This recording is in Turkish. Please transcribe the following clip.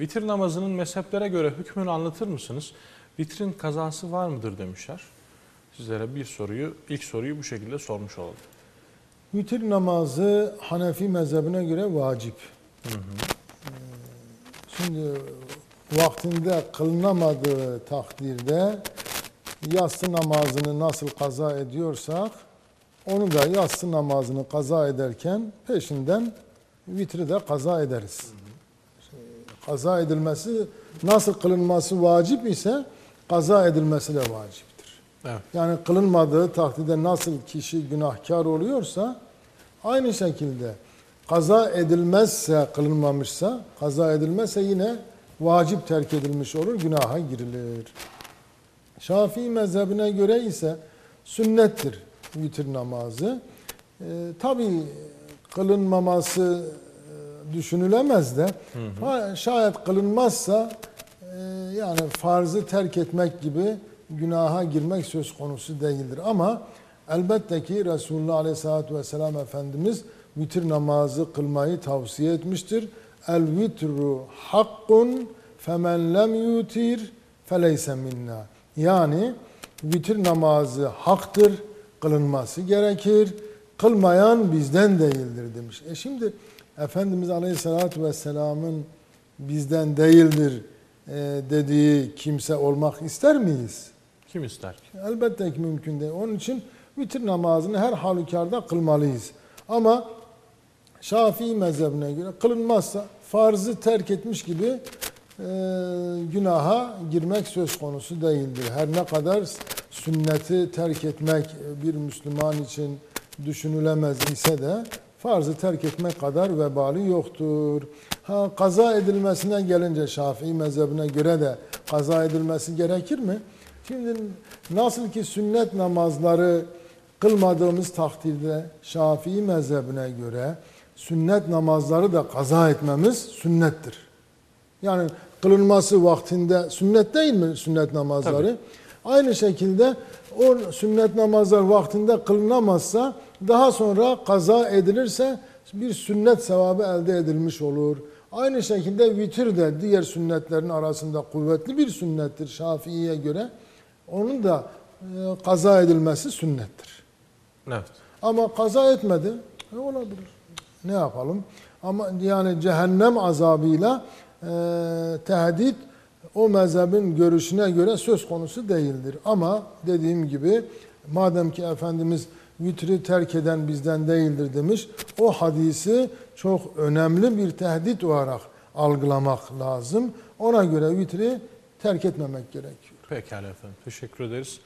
vitir namazının mezheplere göre hükmünü anlatır mısınız? Vitrin kazası var mıdır demişler. Sizlere bir soruyu, ilk soruyu bu şekilde sormuş olalım. Vitir namazı Hanefi mezhebine göre vacip. Ee, Şimdi vaktinde kılınamadığı takdirde yatsı namazını nasıl kaza ediyorsak onu da yatsı namazını kaza ederken peşinden vitri de kaza ederiz. Şey, Kaza edilmesi nasıl kılınması vacip ise kaza edilmesi de vaciptir. Evet. Yani kılınmadığı takdirde nasıl kişi günahkar oluyorsa aynı şekilde kaza edilmezse kılınmamışsa kaza edilmezse yine vacip terk edilmiş olur günaha girilir. Şafii mezhebine göre ise sünnettir vitir namazı. Ee, Tabi kılınmaması e, düşünülemez de ha, şayet kılınmazsa e, yani farzı terk etmek gibi günaha girmek söz konusu değildir. Ama elbette ki Resulullah Aleyhisselatü Vesselam Efendimiz vitir namazı kılmayı tavsiye etmiştir. El vitru hakkun femen lem yutir feleyse minna. Yani vitir namazı haktır, kılınması gerekir. Kılmayan bizden değildir demiş. E şimdi Efendimiz Aleyhisselatü Vesselam'ın bizden değildir e, dediği kimse olmak ister miyiz? Kim ister? Elbette ki mümkün değil. Onun için vitir namazını her halükarda kılmalıyız. Ama Şafii mezhebine göre kılınmazsa farzı terk etmiş gibi e, günaha girmek söz konusu değildir. Her ne kadar sünneti terk etmek bir Müslüman için düşünülemez ise de farzı terk etmek kadar vebali yoktur. Ha, kaza edilmesine gelince Şafii mezhebine göre de kaza edilmesi gerekir mi? Şimdi nasıl ki sünnet namazları kılmadığımız takdirde Şafii mezhebine göre sünnet namazları da kaza etmemiz sünnettir. Yani kılınması vaktinde sünnet değil mi sünnet namazları? Tabii. Aynı şekilde o sünnet namazlar vaktinde kılınamazsa daha sonra kaza edilirse bir sünnet sevabı elde edilmiş olur. Aynı şekilde vitir de diğer sünnetlerin arasında kuvvetli bir sünnettir Şafii'ye göre. Onun da e, kaza edilmesi sünnettir. Evet. Ama kaza etmedi. E, olabilir. Ne yapalım? Ama yani cehennem azabıyla e, tehdit o mezhebin görüşüne göre söz konusu değildir. Ama dediğim gibi madem ki Efendimiz vitri terk eden bizden değildir demiş, o hadisi çok önemli bir tehdit olarak algılamak lazım. Ona göre vitri terk etmemek gerekiyor. Pekala efendim. Teşekkür ederiz.